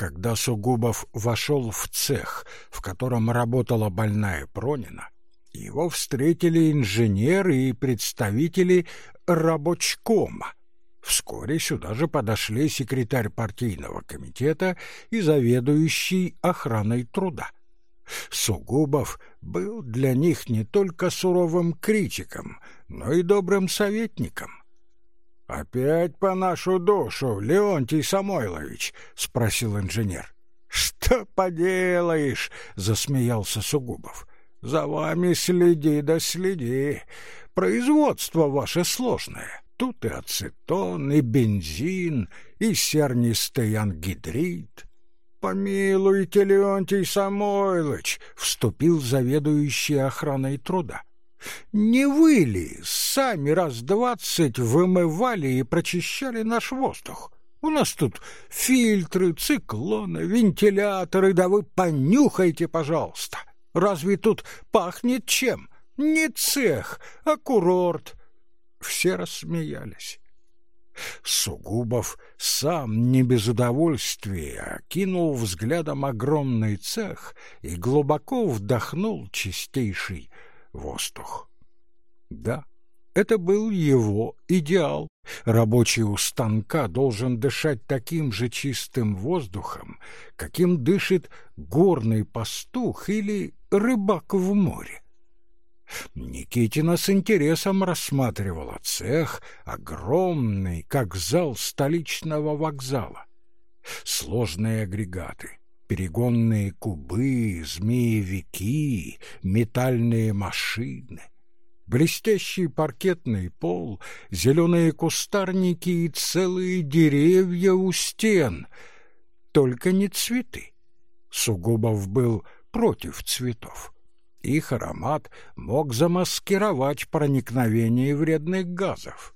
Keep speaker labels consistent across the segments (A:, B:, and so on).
A: Когда Сугубов вошел в цех, в котором работала больная Пронина, его встретили инженеры и представители рабочкома. Вскоре сюда же подошли секретарь партийного комитета и заведующий охраной труда. Сугубов был для них не только суровым критиком, но и добрым советником. «Опять по нашу душу, Леонтий Самойлович?» — спросил инженер. «Что поделаешь?» — засмеялся Сугубов. «За вами следи да следи. Производство ваше сложное. Тут и ацетон, и бензин, и сернистый ангидрид». «Помилуйте, Леонтий Самойлович!» — вступил заведующий охраной труда. Не вы ли сами раз двадцать вымывали и прочищали наш воздух? У нас тут фильтры, циклоны, вентиляторы, да вы понюхайте, пожалуйста. Разве тут пахнет чем? Не цех, а курорт. Все рассмеялись. Сугубов сам не без удовольствия кинул взглядом огромный цех и глубоко вдохнул чистейший воздух. Да, это был его идеал. Рабочий у станка должен дышать таким же чистым воздухом, каким дышит горный пастух или рыбак в море. Никитина с интересом рассматривала цех, огромный, как зал столичного вокзала. Сложные агрегаты, перегонные кубы, змеевики, метальные машины, блестящий паркетный пол, зеленые кустарники и целые деревья у стен. Только не цветы. Сугубов был против цветов. Их аромат мог замаскировать проникновение вредных газов.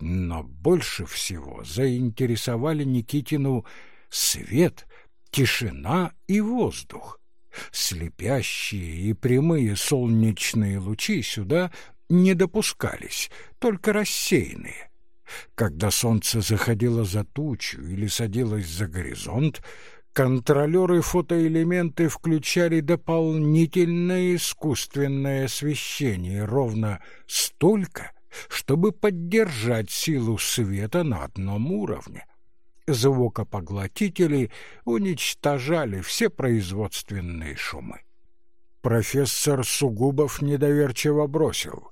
A: Но больше всего заинтересовали Никитину свет тишина и воздух. Слепящие и прямые солнечные лучи сюда не допускались, только рассеянные. Когда солнце заходило за тучу или садилось за горизонт, контролеры фотоэлементы включали дополнительное искусственное освещение ровно столько, чтобы поддержать силу света на одном уровне звукопоглотители уничтожали все производственные шумы. Профессор Сугубов недоверчиво бросил.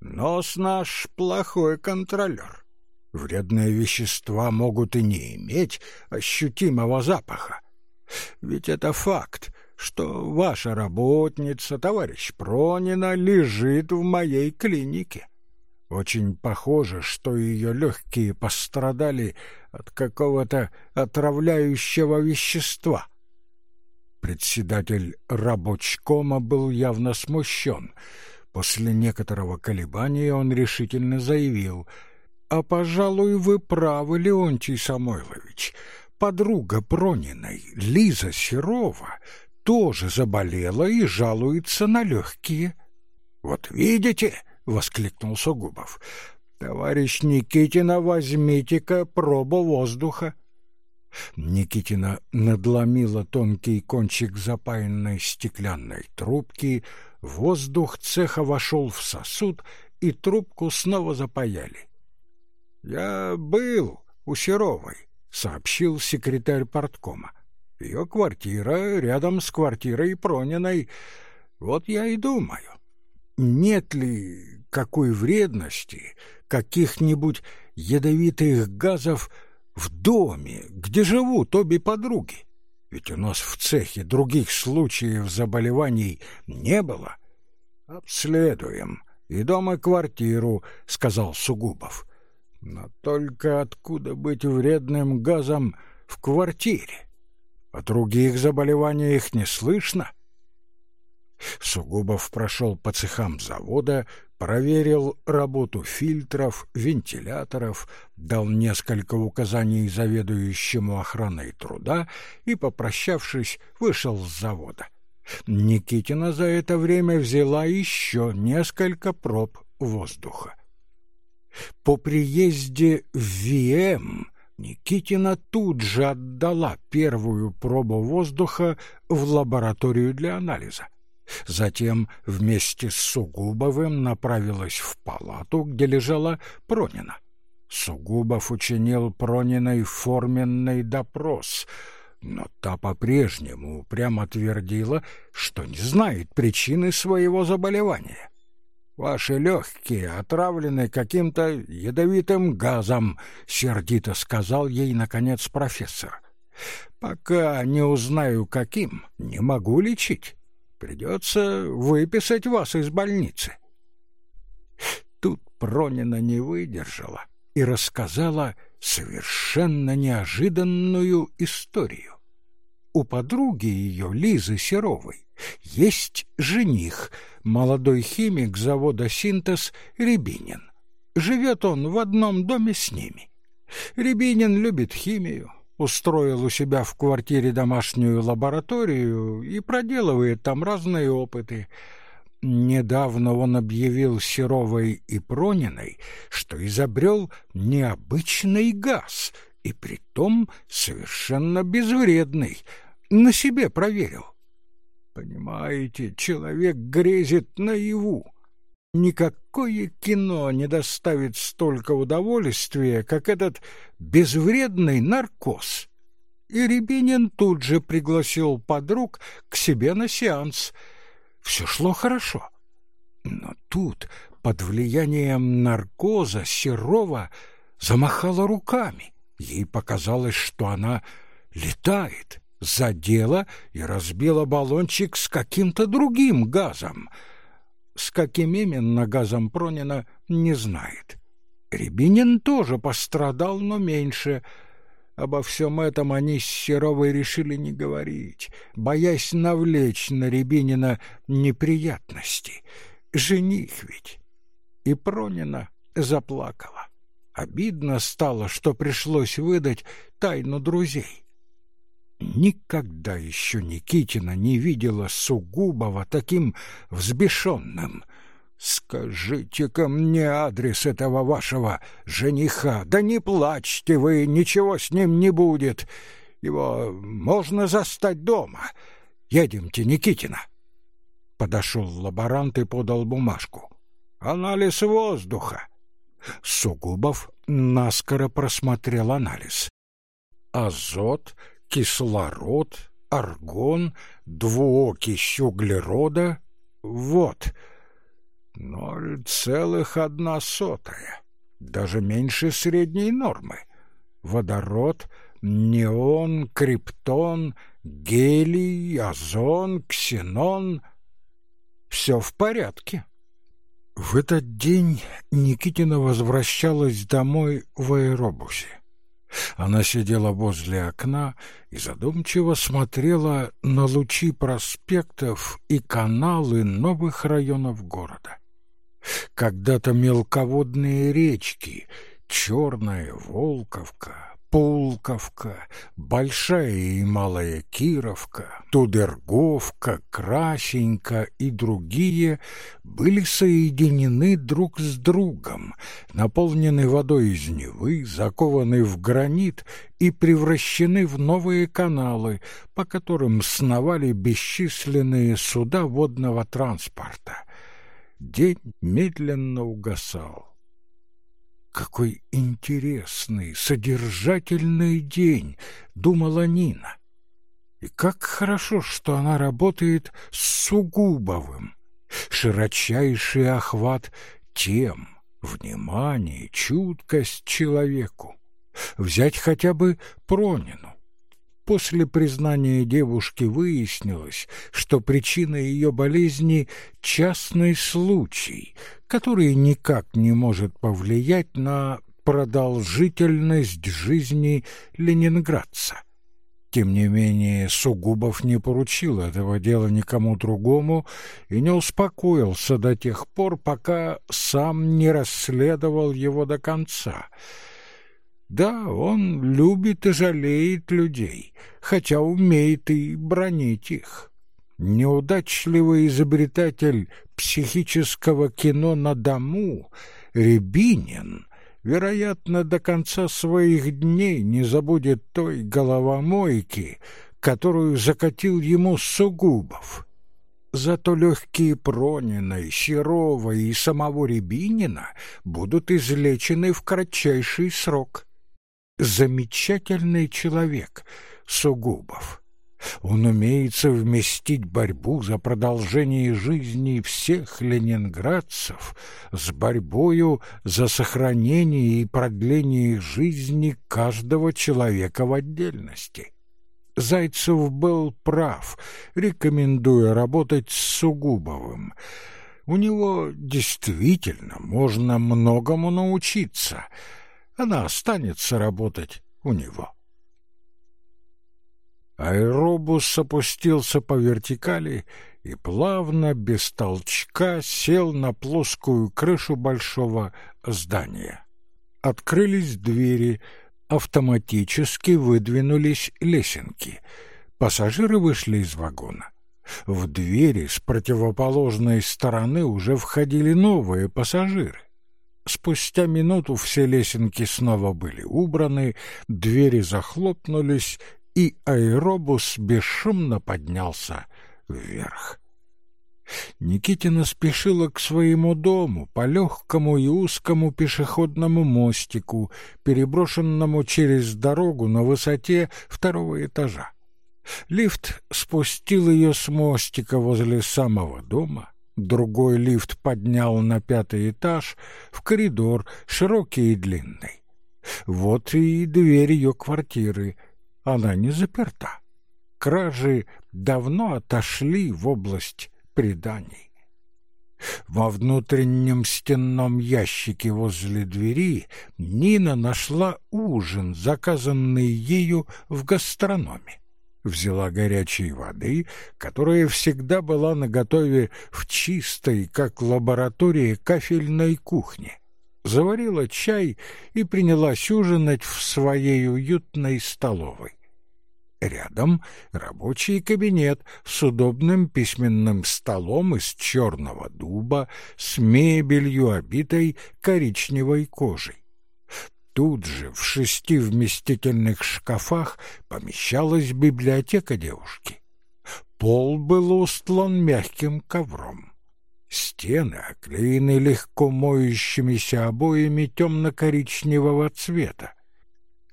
A: «Нос наш плохой контролер. Вредные вещества могут и не иметь ощутимого запаха. Ведь это факт, что ваша работница, товарищ Пронина, лежит в моей клинике. Очень похоже, что ее легкие пострадали от какого-то отравляющего вещества. Председатель рабочкома был явно смущен. После некоторого колебания он решительно заявил, «А, пожалуй, вы правы, Леонтий Самойлович. Подруга Прониной, Лиза Серова, тоже заболела и жалуется на легкие». «Вот видите?» — воскликнул Сугубов. «Товарищ Никитина, возьмите-ка пробу воздуха». Никитина надломила тонкий кончик запаянной стеклянной трубки, воздух цеха вошел в сосуд, и трубку снова запаяли. «Я был у Серовой», — сообщил секретарь порткома. «Ее квартира рядом с квартирой Прониной. Вот я и думаю, нет ли какой вредности, каких-нибудь ядовитых газов в доме, где живут обе подруги? Ведь у нас в цехе других случаев заболеваний не было. Обследуем и дом, и квартиру, сказал Сугубов. Но только откуда быть вредным газом в квартире? О других заболеваниях не слышно. Сугубов прошел по цехам завода, проверил работу фильтров, вентиляторов, дал несколько указаний заведующему охраной труда и, попрощавшись, вышел с завода. Никитина за это время взяла еще несколько проб воздуха. По приезде в ВИЭМ Никитина тут же отдала первую пробу воздуха в лабораторию для анализа. Затем вместе с Сугубовым направилась в палату, где лежала Пронина. Сугубов учинил Прониной форменный допрос, но та по-прежнему прямо твердила, что не знает причины своего заболевания. Ваши легкие отравлены каким-то ядовитым газом, сердито сказал ей наконец профессор. Пока не узнаю каким, не могу лечить. Придется выписать вас из больницы. Тут Пронина не выдержала и рассказала совершенно неожиданную историю. У подруги ее, Лизы Серовой, есть жених, молодой химик завода «Синтез» Рябинин. Живет он в одном доме с ними. Рябинин любит химию, устроил у себя в квартире домашнюю лабораторию и проделывает там разные опыты. Недавно он объявил Серовой и Прониной, что изобрел необычный газ, и притом совершенно безвредный, на себе проверил. Понимаете, человек грезит наяву. Никакое кино не доставит столько удовольствия, как этот безвредный наркоз. И Рябинин тут же пригласил подруг к себе на сеанс. Все шло хорошо. Но тут, под влиянием наркоза, Серова замахала руками. Ей показалось, что она летает задела и разбила баллончик с каким-то другим газом. С каким именно газом Пронина не знает. Рябинин тоже пострадал, но меньше. Обо всем этом они с Серовой решили не говорить, боясь навлечь на Рябинина неприятности. Жених ведь. И Пронина заплакала. Обидно стало, что пришлось выдать тайну друзей. Никогда еще Никитина не видела Сугубова таким взбешенным. «Скажите-ка мне адрес этого вашего жениха. Да не плачьте вы, ничего с ним не будет. Его можно застать дома. Едемте, Никитина». Подошел лаборант и подал бумажку. «Анализ воздуха». Сугубов наскоро просмотрел анализ. Азот — кислород, аргон, двуокись углерода. Вот, ноль целых одна сотая, даже меньше средней нормы. Водород, неон, криптон, гелий, озон, ксенон — все в порядке. В этот день Никитина возвращалась домой в аэробусе. Она сидела возле окна и задумчиво смотрела на лучи проспектов и каналы новых районов города. Когда-то мелководные речки, Черная Волковка, Пулковка, Большая и Малая Кировка, Тудерговка, Красенька и другие были соединены друг с другом, наполнены водой из Невы, закованы в гранит и превращены в новые каналы, по которым сновали бесчисленные суда водного транспорта. День медленно угасал. Какой интересный, содержательный день, думала Нина. И как хорошо, что она работает с Сугубовым. Широчайший охват тем, внимание, чуткость человеку. Взять хотя бы Пронину. После признания девушки выяснилось, что причина ее болезни — частный случай, который никак не может повлиять на продолжительность жизни ленинградца. Тем не менее, Сугубов не поручил этого дела никому другому и не успокоился до тех пор, пока сам не расследовал его до конца — да, он любит и жалеет людей, хотя умеет и бронить их. Неудачливый изобретатель психического кино на дому, Рябинин, вероятно, до конца своих дней не забудет той головомойки, которую закатил ему Сугубов. Зато легкие Пронина, Серова и самого Рябинина будут излечены в кратчайший срок. Замечательный человек Сугубов. Он умеет совместить борьбу за продолжение жизни всех ленинградцев с борьбою за сохранение и продление жизни каждого человека в отдельности. Зайцев был прав, рекомендуя работать с Сугубовым. У него действительно можно многому научиться. Она останется работать у него. Аэробус опустился по вертикали и плавно, без толчка, сел на плоскую крышу большого здания. Открылись двери, автоматически выдвинулись лесенки. Пассажиры вышли из вагона. В двери с противоположной стороны уже входили новые пассажиры. Спустя минуту все лесенки снова были убраны, двери захлопнулись, и аэробус бесшумно поднялся вверх. Никитина спешила к своему дому по легкому и узкому пешеходному мостику, переброшенному через дорогу на высоте второго этажа. Лифт спустил ее с мостика возле самого дома, другой лифт поднял на пятый этаж, в коридор, широкий и длинный. Вот и дверь ее квартиры — она не заперта. Кражи давно отошли в область преданий. Во внутреннем стенном ящике возле двери Нина нашла ужин, заказанный ею в гастрономе. Взяла горячей воды, которая всегда была наготове в чистой, как лаборатории, кафельной кухне. Заварила чай и принялась ужинать в своей уютной столовой. Рядом рабочий кабинет с удобным письменным столом из черного дуба, с мебелью, обитой коричневой кожей. Тут же в шести вместительных шкафах помещалась библиотека девушки. Пол был устлан мягким ковром. Стены оклеены легко моющимися обоями темно-коричневого цвета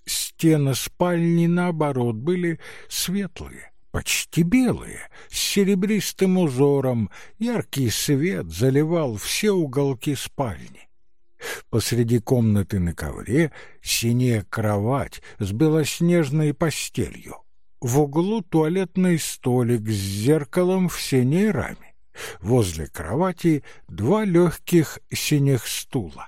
A: стены спальни, наоборот, были светлые, почти белые, с серебристым узором, яркий свет заливал все уголки спальни. Посреди комнаты на ковре синяя кровать с белоснежной постелью. В углу туалетный столик с зеркалом в синей раме. Возле кровати два легких синих стула.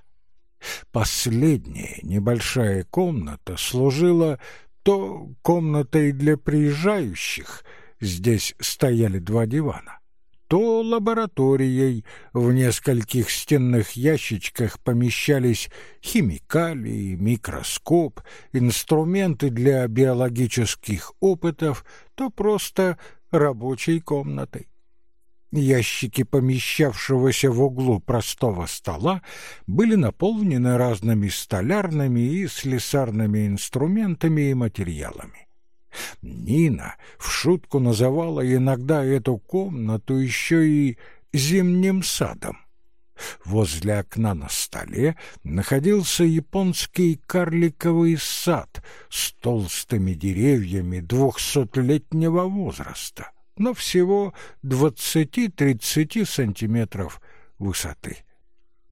A: Последняя небольшая комната служила то комнатой для приезжающих, здесь стояли два дивана, то лабораторией, в нескольких стенных ящичках помещались химикалии, микроскоп, инструменты для биологических опытов, то просто рабочей комнатой. Ящики помещавшегося в углу простого стола были наполнены разными столярными и слесарными инструментами и материалами. Нина в шутку называла иногда эту комнату еще и зимним садом. Возле окна на столе находился японский карликовый сад с толстыми деревьями двухсотлетнего возраста но всего двадцати-тридцати сантиметров высоты.